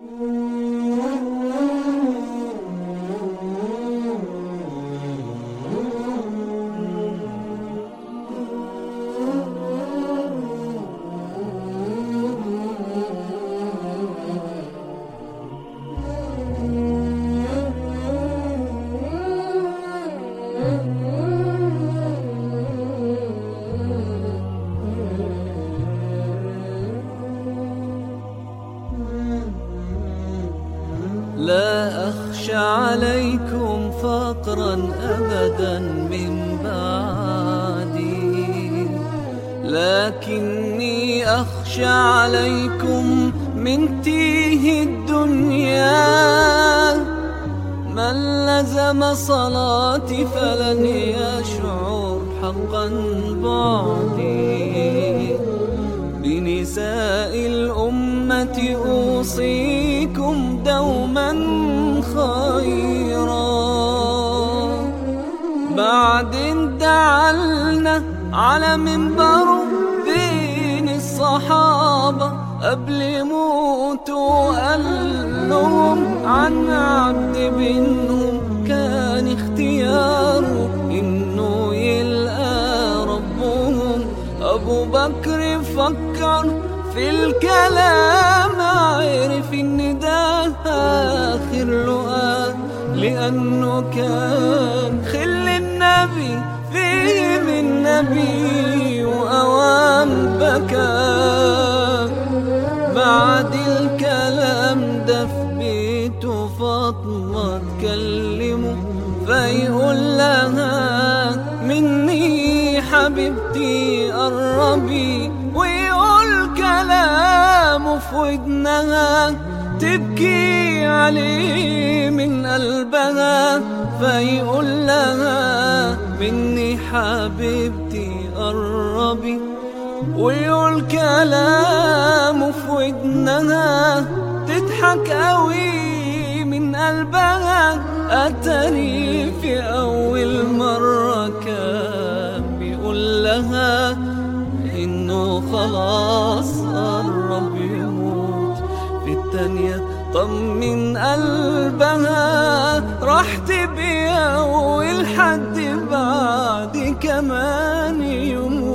Música لا أخشى عليكم فقرا أبدا من بعدي. لكني أخشى عليكم من تيه الدنيا. من لزم صلاتي فلن يشعر حقا بعدي. بنساء الأمة أوصيكم دوما خيرا. بعد دعلنا على منبر بين الصحابة قبل موتوا قال لهم عن أبو بكر فكر في الكلام عرف إن ده آخر لقاء لأنه كان خل النبي فيه من نبي واوام بكى. بعد الكلام ده في بيته فاطمة تكلمه فيقول لها مني حبيبتي قربي ويقول كلامه في ودنها تبكي عليه من قلبها فيقول لها مني حبيبتي قربي ويقول كلامه في ودنها تضحك قوي من قلبها. أتري في أول خلاص قرب يموت في التانية طمن قلبها راح تبيع والحد بعد كمان يموت.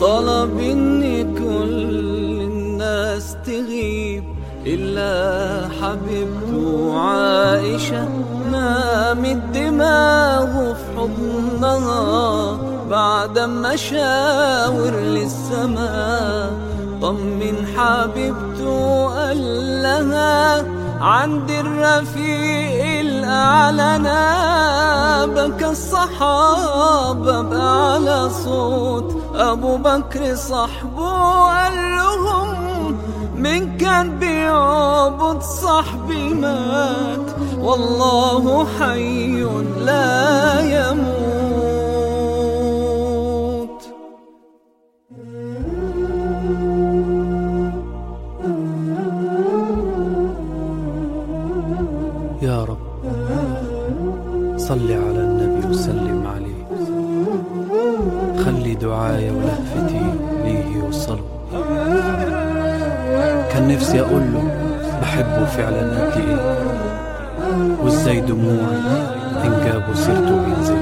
طلب إن كل الناس تغيب إلا حبيبته عائشه نامت دماغه في حضنها. بعد ما شاور للسماء طمن حبيبته قال لها عند الرفيق الأعلى بكى الصحابة بأعلى صوت. أبو بكر صاحبه قال لهم من كان بيعبد صاحبي مات والله حي لا يموت. يا رب صل على النبي وسلم عليه. خلي دعايا ولهفتي ليه يوصلوا نفسي أقول له بحبه فعلا قد إيه؟ وازاي دموعي إن جابوا سيرته بينزلوا